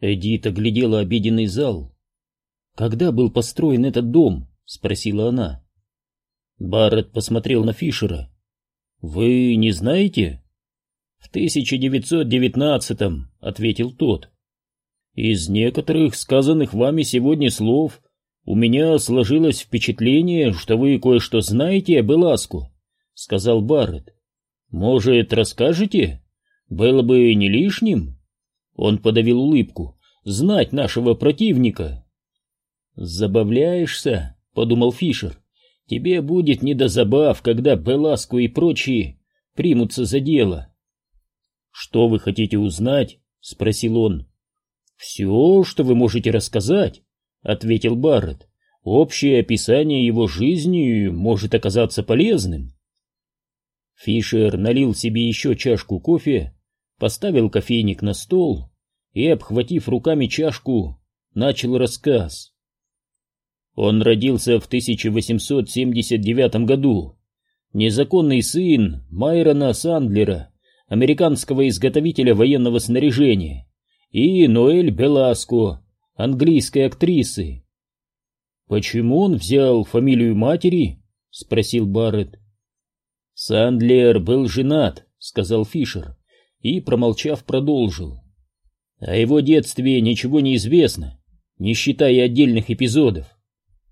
Эдит оглядела обеденный зал. «Когда был построен этот дом?» — спросила она. Барретт посмотрел на Фишера. «Вы не знаете?» «В 1919-м», — ответил тот. «Из некоторых сказанных вами сегодня слов у меня сложилось впечатление, что вы кое-что знаете об Эласку», — сказал Барретт. «Может, расскажете? Было бы не лишним?» Он подавил улыбку. «Знать нашего противника!» «Забавляешься?» — подумал Фишер. «Тебе будет не до забав, когда Беласку и прочие примутся за дело». «Что вы хотите узнать?» — спросил он. «Все, что вы можете рассказать», — ответил Барретт. «Общее описание его жизни может оказаться полезным». Фишер налил себе еще чашку кофе, поставил кофейник на стол и, обхватив руками чашку, начал рассказ. Он родился в 1879 году. Незаконный сын Майрона Сандлера, американского изготовителя военного снаряжения, и Ноэль Беласко, английской актрисы. «Почему он взял фамилию матери?» — спросил Барретт. «Сандлер был женат», — сказал Фишер, и, промолчав, продолжил. О его детстве ничего не известно, не считая отдельных эпизодов.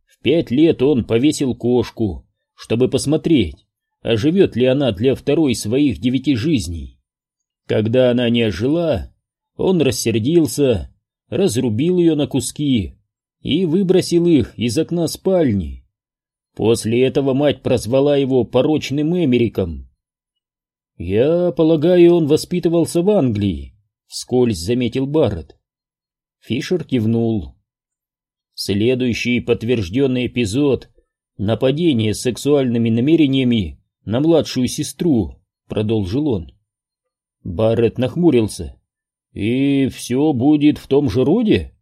В пять лет он повесил кошку, чтобы посмотреть, оживет ли она для второй своих девяти жизней. Когда она не ожила, он рассердился, разрубил ее на куски и выбросил их из окна спальни. После этого мать прозвала его порочным Эмериком. «Я полагаю, он воспитывался в Англии», — вскользь заметил Барретт. Фишер кивнул. Следующий подтвержденный эпизод — нападение с сексуальными намерениями на младшую сестру, — продолжил он. Барретт нахмурился. «И все будет в том же роде?»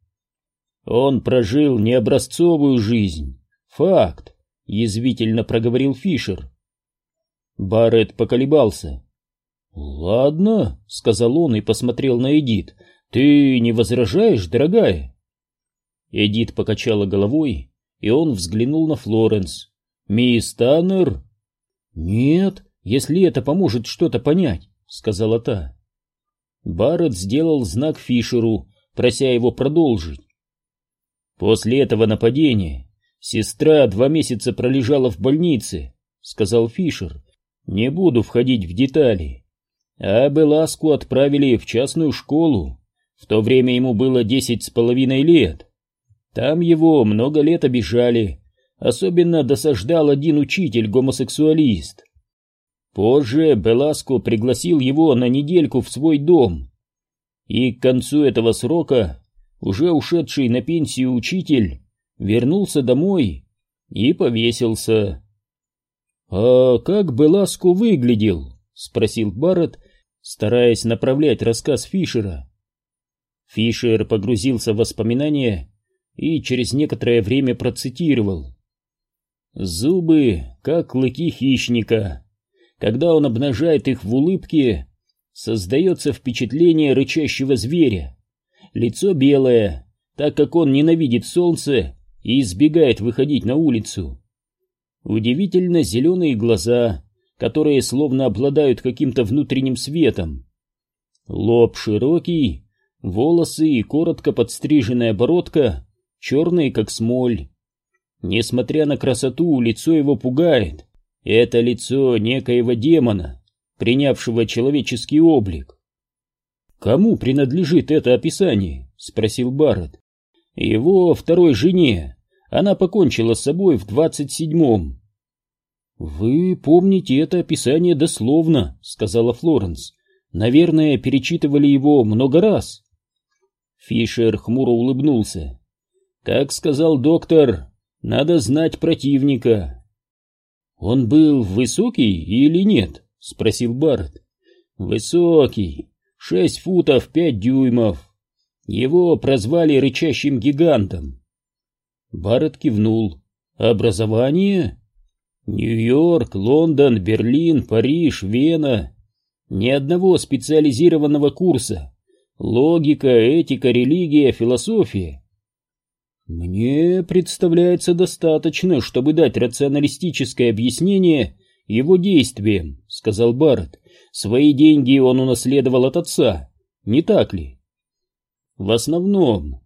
«Он прожил необразцовую жизнь. Факт. — язвительно проговорил Фишер. Барретт поколебался. «Ладно», — сказал он и посмотрел на Эдит. «Ты не возражаешь, дорогая?» Эдит покачала головой, и он взглянул на Флоренс. «Мисс Таннер?» «Нет, если это поможет что-то понять», — сказала та. Барретт сделал знак Фишеру, прося его продолжить. После этого нападения Сестра два месяца пролежала в больнице, сказал Фишер. Не буду входить в детали. А Беласку отправили в частную школу. В то время ему было десять с половиной лет. Там его много лет обижали. Особенно досаждал один учитель-гомосексуалист. Позже Беласко пригласил его на недельку в свой дом. И к концу этого срока уже ушедший на пенсию учитель вернулся домой и повесился. «А как Беласку выглядел?» — спросил Барретт, стараясь направлять рассказ Фишера. Фишер погрузился в воспоминания и через некоторое время процитировал. «Зубы, как клыки хищника. Когда он обнажает их в улыбке, создается впечатление рычащего зверя. Лицо белое, так как он ненавидит солнце и избегает выходить на улицу. Удивительно зеленые глаза, которые словно обладают каким-то внутренним светом. Лоб широкий, волосы и коротко подстриженная бородка, черные как смоль. Несмотря на красоту, лицо его пугает. Это лицо некоего демона, принявшего человеческий облик. «Кому принадлежит это описание?» — спросил Барретт. «Его второй жене, она покончила с собой в двадцать седьмом. «Вы помните это описание дословно», — сказала Флоренс. «Наверное, перечитывали его много раз». Фишер хмуро улыбнулся. «Как сказал доктор, надо знать противника». «Он был высокий или нет?» — спросил Барретт. «Высокий, шесть футов пять дюймов. Его прозвали рычащим гигантом. Барретт кивнул. «Образование?» «Нью-Йорк, Лондон, Берлин, Париж, Вена. Ни одного специализированного курса. Логика, этика, религия, философия. Мне представляется достаточно, чтобы дать рационалистическое объяснение его действиям, сказал Барретт. Свои деньги он унаследовал от отца, не так ли? В основном.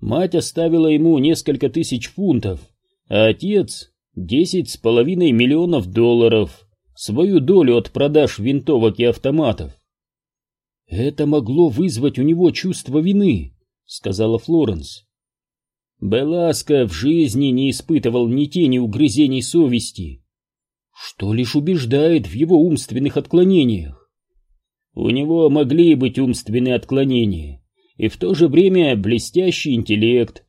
Мать оставила ему несколько тысяч фунтов, а отец — десять с половиной миллионов долларов, свою долю от продаж винтовок и автоматов. «Это могло вызвать у него чувство вины», — сказала Флоренс. Беласко в жизни не испытывал ни тени угрызений совести, что лишь убеждает в его умственных отклонениях. У него могли быть умственные отклонения, и в то же время блестящий интеллект,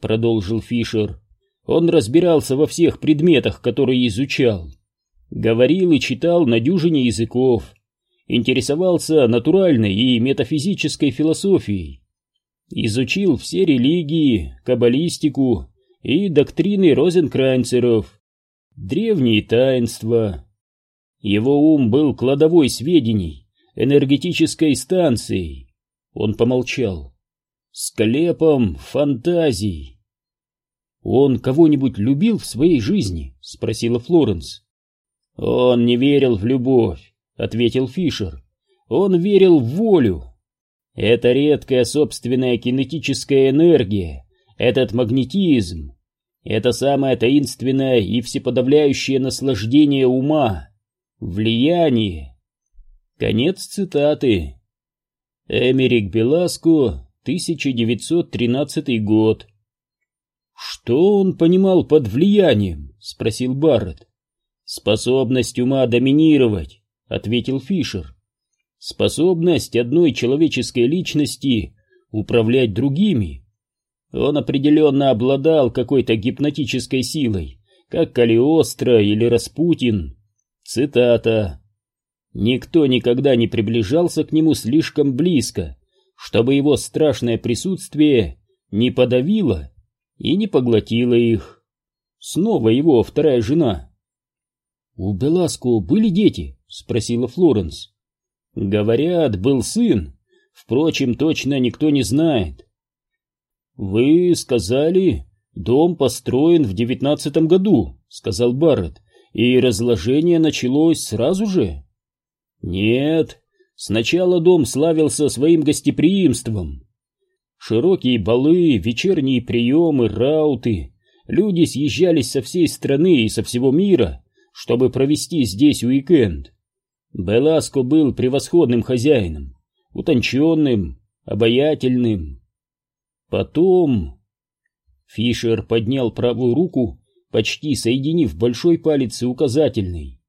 продолжил Фишер. Он разбирался во всех предметах, которые изучал. Говорил и читал на дюжине языков. Интересовался натуральной и метафизической философией. Изучил все религии, каббалистику и доктрины розенкранцеров, древние таинства. Его ум был кладовой сведений, энергетической станцией. Он помолчал. Склепом фантазий. «Он кого-нибудь любил в своей жизни?» — спросила Флоренс. «Он не верил в любовь», — ответил Фишер. «Он верил в волю. Это редкая собственная кинетическая энергия, этот магнетизм, это самое таинственное и всеподавляющее наслаждение ума, влияние». Конец цитаты. Эмерик Беласко, 1913 год. «Что он понимал под влиянием?» — спросил Барретт. «Способность ума доминировать», — ответил Фишер. «Способность одной человеческой личности управлять другими. Он определенно обладал какой-то гипнотической силой, как Калиостро или Распутин. Цитата. Никто никогда не приближался к нему слишком близко, чтобы его страшное присутствие не подавило и не поглотило их. Снова его вторая жена. «У Беласко были дети?» — спросила Флоренс. «Говорят, был сын. Впрочем, точно никто не знает». «Вы сказали, дом построен в девятнадцатом году», — сказал Барретт, — «и разложение началось сразу же?» Нет, сначала дом славился своим гостеприимством. Широкие балы, вечерние приемы, рауты. Люди съезжались со всей страны и со всего мира, чтобы провести здесь уикенд. Беласко был превосходным хозяином, утонченным, обаятельным. Потом... Фишер поднял правую руку, почти соединив большой палец и указательный.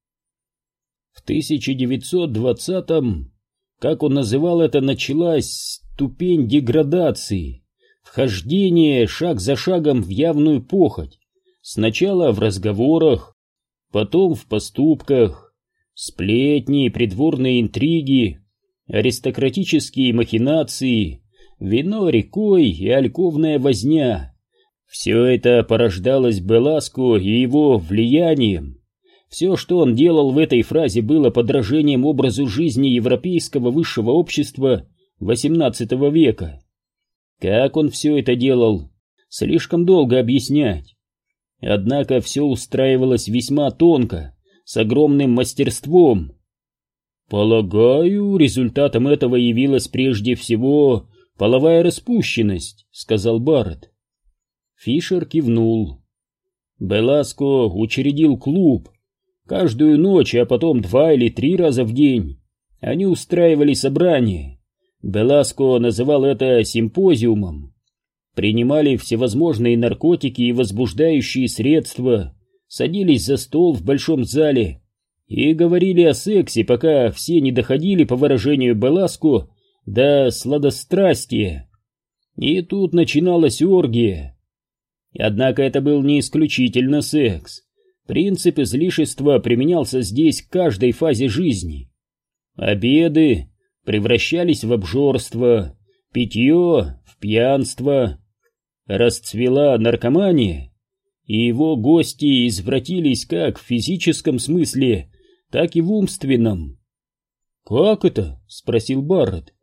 В 1920-м, как он называл это, началась ступень деградации, вхождение шаг за шагом в явную похоть, сначала в разговорах, потом в поступках, сплетни, придворные интриги, аристократические махинации, вино рекой и альковная возня. Все это порождалось Беласко и его влиянием. Все, что он делал в этой фразе, было подражением образу жизни европейского высшего общества XVIII века. Как он все это делал, слишком долго объяснять. Однако все устраивалось весьма тонко, с огромным мастерством. «Полагаю, результатом этого явилась прежде всего половая распущенность», — сказал Барретт. Фишер кивнул. Беласко учредил клуб, Каждую ночь, а потом два или три раза в день. Они устраивали собрания. Беласко называл это симпозиумом. Принимали всевозможные наркотики и возбуждающие средства, садились за стол в большом зале и говорили о сексе, пока все не доходили, по выражению Беласко, до сладострастия. И тут начиналась оргия. Однако это был не исключительно секс. Принцип излишества применялся здесь к каждой фазе жизни. Обеды превращались в обжорство, питье в пьянство. Расцвела наркомания, и его гости извратились как в физическом смысле, так и в умственном. «Как это?» — спросил Барретт.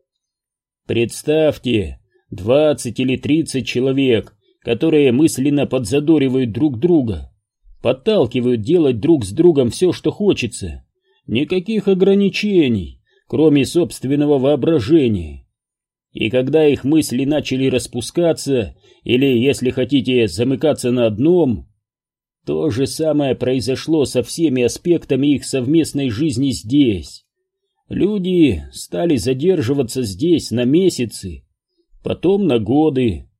Представьте, двадцать или тридцать человек, которые мысленно подзадоривают друг друга, подталкивают делать друг с другом все, что хочется. Никаких ограничений, кроме собственного воображения. И когда их мысли начали распускаться, или, если хотите, замыкаться на одном, то же самое произошло со всеми аспектами их совместной жизни здесь. Люди стали задерживаться здесь на месяцы, потом на годы.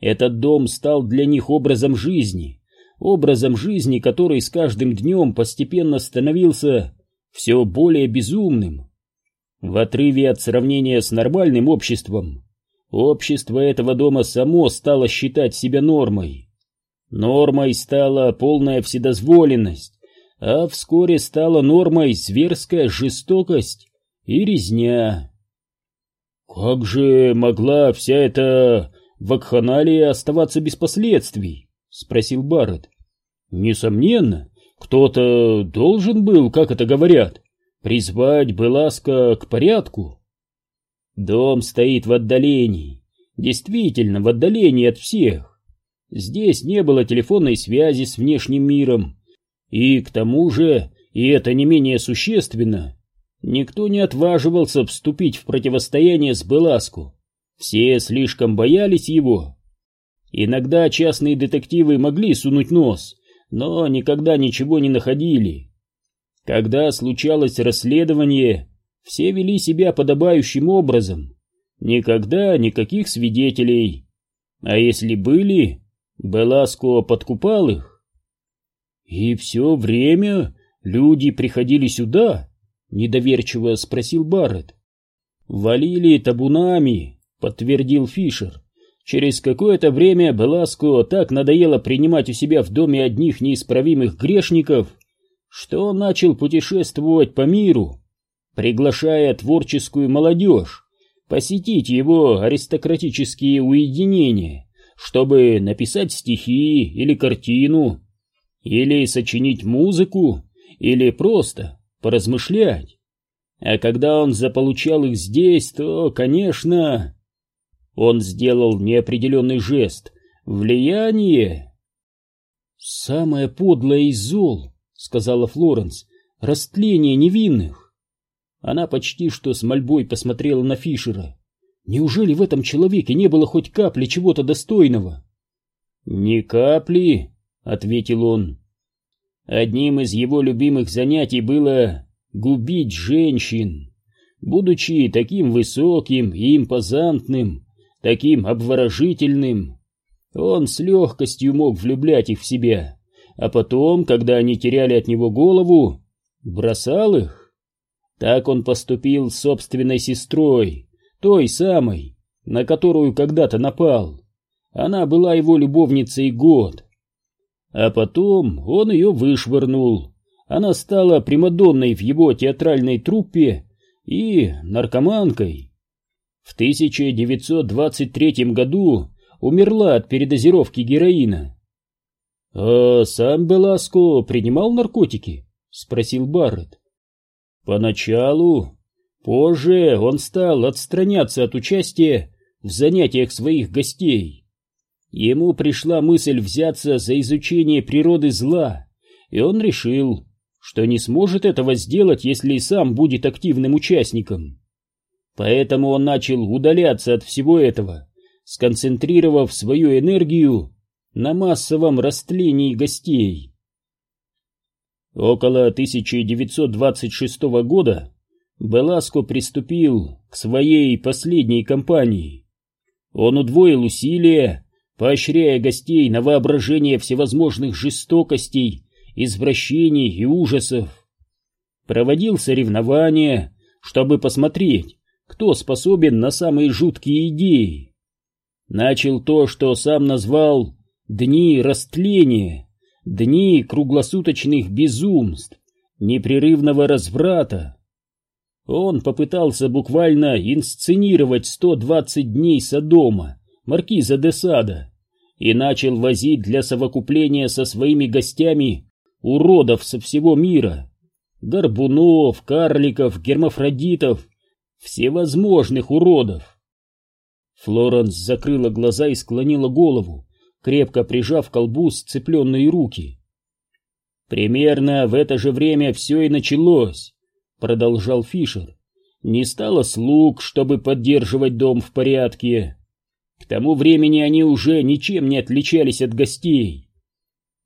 Этот дом стал для них образом жизни, образом жизни, который с каждым днем постепенно становился все более безумным. В отрыве от сравнения с нормальным обществом, общество этого дома само стало считать себя нормой. Нормой стала полная вседозволенность, а вскоре стала нормой зверская жестокость и резня. Как же могла вся эта вакханалия оставаться без последствий? Спросил Барретт. Несомненно, кто-то должен был, как это говорят, призвать Беласка к порядку. Дом стоит в отдалении, действительно в отдалении от всех. Здесь не было телефонной связи с внешним миром, и к тому же, и это не менее существенно, никто не отваживался вступить в противостояние с Беласку. Все слишком боялись его. Иногда частные детективы могли сунуть нос, но никогда ничего не находили. Когда случалось расследование, все вели себя подобающим образом. Никогда никаких свидетелей. А если были, Беласко подкупал их. И все время люди приходили сюда, недоверчиво спросил Барретт. Валили табунами, подтвердил Фишер. Через какое-то время Беласко так надоело принимать у себя в доме одних неисправимых грешников, что начал путешествовать по миру, приглашая творческую молодежь посетить его аристократические уединения, чтобы написать стихи или картину, или сочинить музыку, или просто поразмышлять. А когда он заполучал их здесь, то, конечно... Он сделал неопределенный жест. Влияние. Самое подлое из зол, сказала Флоренс, растление невинных. Она почти что с мольбой посмотрела на Фишера. Неужели в этом человеке не было хоть капли чего-то достойного? Ни капли, ответил он. Одним из его любимых занятий было губить женщин. Будучи таким высоким и импозантным, таким обворожительным. Он с легкостью мог влюблять их в себя, а потом, когда они теряли от него голову, бросал их. Так он поступил с собственной сестрой, той самой, на которую когда-то напал. Она была его любовницей год. А потом он ее вышвырнул. Она стала примадонной в его театральной труппе и наркоманкой. В 1923 году умерла от передозировки героина. «А сам Беласко принимал наркотики?» — спросил Барретт. «Поначалу. Позже он стал отстраняться от участия в занятиях своих гостей. Ему пришла мысль взяться за изучение природы зла, и он решил, что не сможет этого сделать, если и сам будет активным участником. Поэтому он начал удаляться от всего этого, сконцентрировав свою энергию на массовом растлении гостей. Около 1926 года Беласко приступил к своей последней кампании. Он удвоил усилия, поощряя гостей на воображение всевозможных жестокостей, извращений и ужасов. Проводил соревнования, чтобы посмотреть, кто способен на самые жуткие идеи. Начал то, что сам назвал «дни растления», дни круглосуточных безумств, непрерывного разврата. Он попытался буквально инсценировать 120 дней Содома, маркиза де Сада, и начал возить для совокупления со своими гостями уродов со всего мира, горбунов, карликов, гермафродитов, всевозможных уродов. Флоренс закрыла глаза и склонила голову, крепко прижав к колбу сцепленные руки. «Примерно в это же время все и началось», — продолжал Фишер. «Не стало слуг, чтобы поддерживать дом в порядке. К тому времени они уже ничем не отличались от гостей.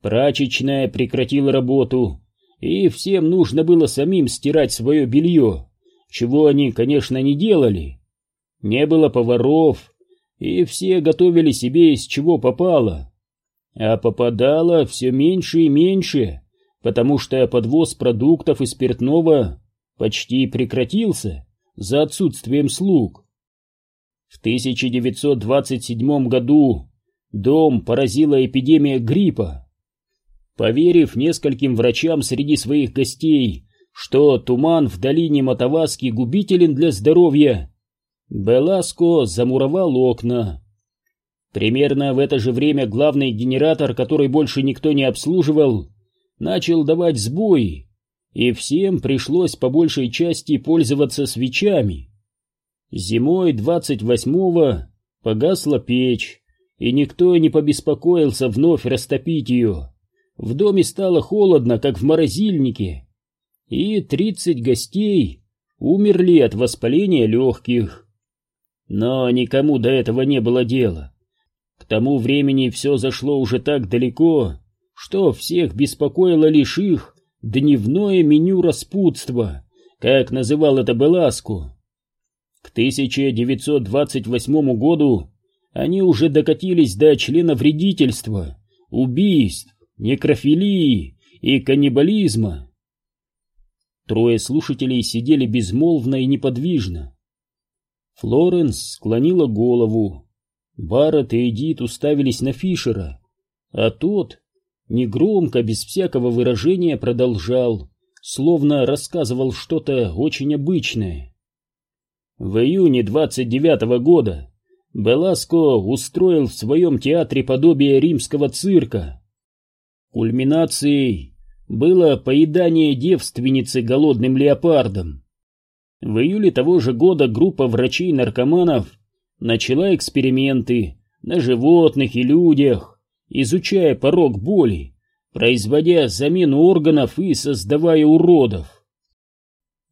Прачечная прекратила работу, и всем нужно было самим стирать свое белье, чего они, конечно, не делали. Не было поваров, и все готовили себе из чего попало. А попадало все меньше и меньше, потому что подвоз продуктов и спиртного почти прекратился за отсутствием слуг. В 1927 году дом поразила эпидемия гриппа. Поверив нескольким врачам среди своих гостей, что туман в долине Матаваски губителен для здоровья, Беласко замуровал окна. Примерно в это же время главный генератор, который больше никто не обслуживал, начал давать сбои, и всем пришлось по большей части пользоваться свечами. Зимой 28-го погасла печь, и никто не побеспокоился вновь растопить ее. В доме стало холодно, как в морозильнике, и тридцать гостей умерли от воспаления легких. Но никому до этого не было дела. К тому времени все зашло уже так далеко, что всех беспокоило лишь их дневное меню распутства, как называл это Беласку. К 1928 году они уже докатились до члена вредительства, убийств, некрофилии и каннибализма. Трое слушателей сидели безмолвно и неподвижно. Флоренс склонила голову. Барретт и Эдит уставились на Фишера, а тот негромко, без всякого выражения продолжал, словно рассказывал что-то очень обычное. В июне 29-го года Беласко устроил в своем театре подобие римского цирка. Кульминацией было поедание девственницы голодным леопардом. В июле того же года группа врачей-наркоманов начала эксперименты на животных и людях, изучая порог боли, производя замену органов и создавая уродов.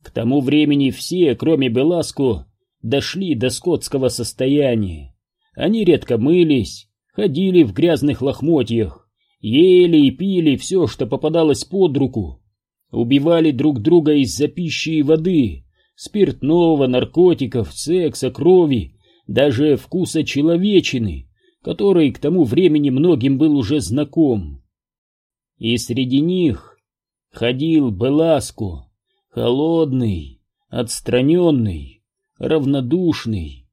К тому времени все, кроме Беласко, дошли до скотского состояния. Они редко мылись, ходили в грязных лохмотьях, ели и пили все, что попадалось под руку, убивали друг друга из-за пищи и воды, спиртного, наркотиков, секса, крови, даже вкуса человечины, который к тому времени многим был уже знаком. И среди них ходил Беласко, холодный, отстраненный, равнодушный.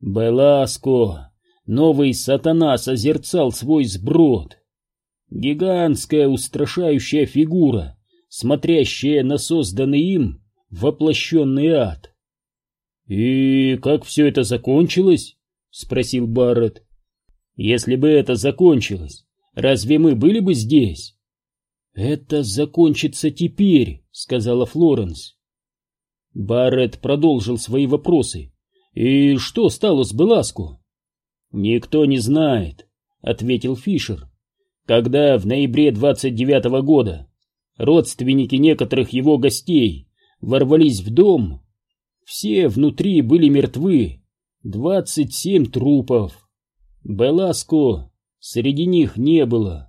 Беласко, новый сатана, созерцал свой сброд. Гигантская устрашающая фигура, смотрящая на созданный им воплощенный ад. «И как все это закончилось?» — спросил Барретт. «Если бы это закончилось, разве мы были бы здесь?» «Это закончится теперь», — сказала Флоренс. Барретт продолжил свои вопросы. «И что стало с Беласку?» «Никто не знает», — ответил Фишер когда в ноябре 29 -го года родственники некоторых его гостей ворвались в дом, все внутри были мертвы, 27 трупов. Беласко среди них не было.